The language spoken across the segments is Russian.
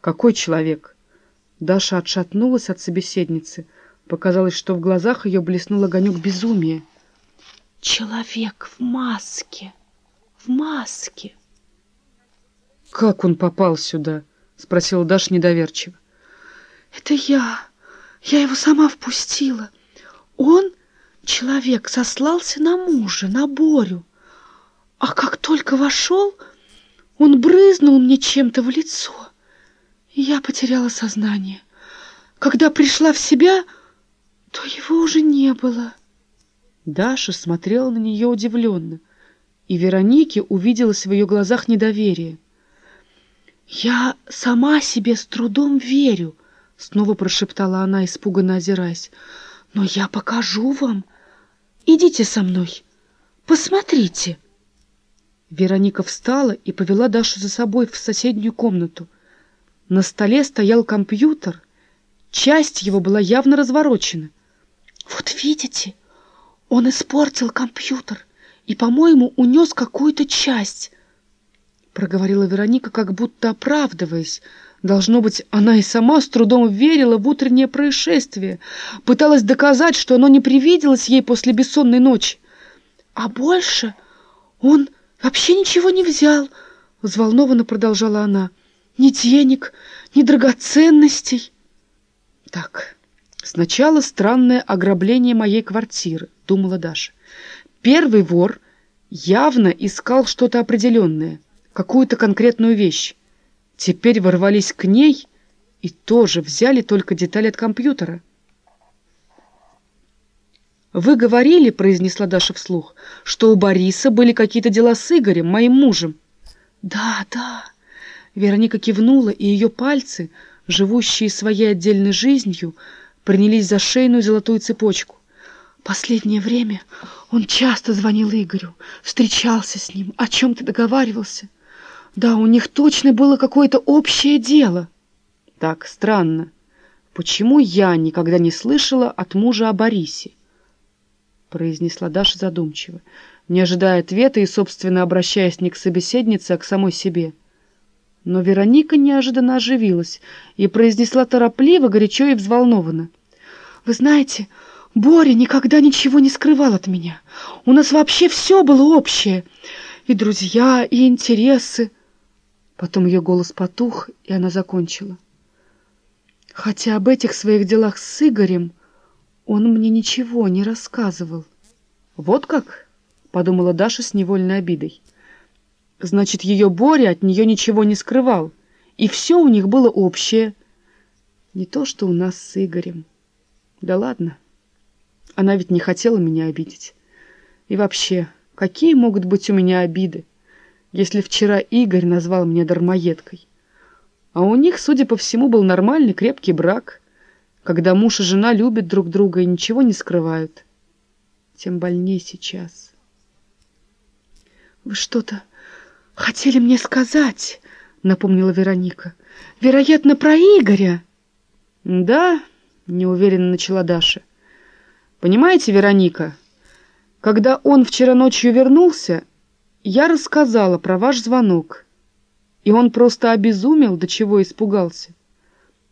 «Какой человек?» Даша отшатнулась от собеседницы. Показалось, что в глазах ее блеснул огонек безумия. «Человек в маске! В маске!» «Как он попал сюда?» — спросила Даша недоверчиво. «Это я. Я его сама впустила. Он, человек, сослался на мужа, на Борю. А как только вошел, он брызнул мне чем-то в лицо, я потеряла сознание. Когда пришла в себя, то его уже не было». Даша смотрела на нее удивленно, и Веронике увиделось в ее глазах недоверие. «Я сама себе с трудом верю», — снова прошептала она, испуганно озираясь. «Но я покажу вам. Идите со мной. Посмотрите». Вероника встала и повела Дашу за собой в соседнюю комнату. На столе стоял компьютер. Часть его была явно разворочена. «Вот видите, он испортил компьютер и, по-моему, унес какую-то часть». — проговорила Вероника, как будто оправдываясь. Должно быть, она и сама с трудом верила в утреннее происшествие, пыталась доказать, что оно не привиделось ей после бессонной ночи. «А больше он вообще ничего не взял», — взволнованно продолжала она. «Ни денег, ни драгоценностей». «Так, сначала странное ограбление моей квартиры», — думала Даша. «Первый вор явно искал что-то определенное» какую-то конкретную вещь. Теперь ворвались к ней и тоже взяли только детали от компьютера. «Вы говорили, — произнесла Даша вслух, — что у Бориса были какие-то дела с Игорем, моим мужем». «Да, да». Вероника кивнула, и ее пальцы, живущие своей отдельной жизнью, принялись за шейную золотую цепочку. Последнее время он часто звонил Игорю, встречался с ним, о чем-то договаривался. Да, у них точно было какое-то общее дело. Так, странно. Почему я никогда не слышала от мужа о Борисе? Произнесла Даша задумчиво, не ожидая ответа и, собственно, обращаясь не к собеседнице, а к самой себе. Но Вероника неожиданно оживилась и произнесла торопливо, горячо и взволнованно. «Вы знаете, Боря никогда ничего не скрывал от меня. У нас вообще все было общее. И друзья, и интересы. Потом ее голос потух, и она закончила. Хотя об этих своих делах с Игорем он мне ничего не рассказывал. Вот как? — подумала Даша с невольной обидой. Значит, ее Боря от нее ничего не скрывал, и все у них было общее. Не то, что у нас с Игорем. Да ладно. Она ведь не хотела меня обидеть. И вообще, какие могут быть у меня обиды? если вчера Игорь назвал меня дармоедкой. А у них, судя по всему, был нормальный крепкий брак, когда муж и жена любят друг друга и ничего не скрывают. Тем больнее сейчас. «Вы что-то хотели мне сказать?» — напомнила Вероника. «Вероятно, про Игоря». «Да», — неуверенно начала Даша. «Понимаете, Вероника, когда он вчера ночью вернулся, я рассказала про ваш звонок, и он просто обезумел, до чего испугался.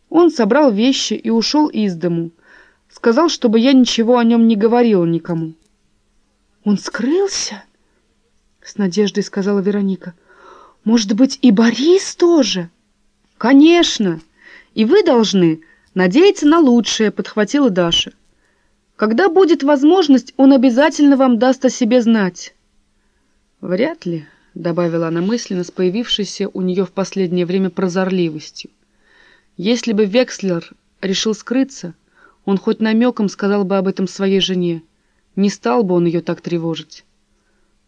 Он собрал вещи и ушел из дому. Сказал, чтобы я ничего о нем не говорила никому. «Он скрылся?» — с надеждой сказала Вероника. «Может быть, и Борис тоже?» «Конечно! И вы должны надеяться на лучшее», — подхватила Даша. «Когда будет возможность, он обязательно вам даст о себе знать». «Вряд ли», — добавила она мысленно с появившейся у нее в последнее время прозорливостью. «Если бы Векслер решил скрыться, он хоть намеком сказал бы об этом своей жене. Не стал бы он ее так тревожить».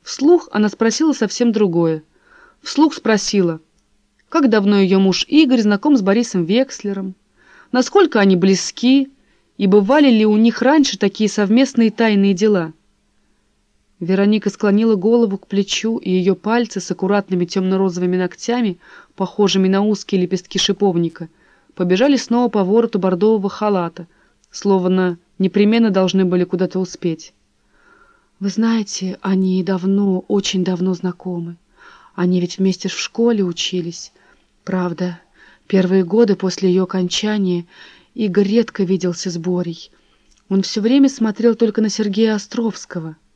Вслух она спросила совсем другое. Вслух спросила, как давно ее муж Игорь знаком с Борисом Векслером, насколько они близки, и бывали ли у них раньше такие совместные тайные дела — Вероника склонила голову к плечу, и ее пальцы с аккуратными темно-розовыми ногтями, похожими на узкие лепестки шиповника, побежали снова по вороту бордового халата, словно непременно должны были куда-то успеть. «Вы знаете, они давно, очень давно знакомы. Они ведь вместе в школе учились. Правда, Первые годы после ее окончания Игорь редко виделся с Борей. Он все время смотрел только на Сергея Островского —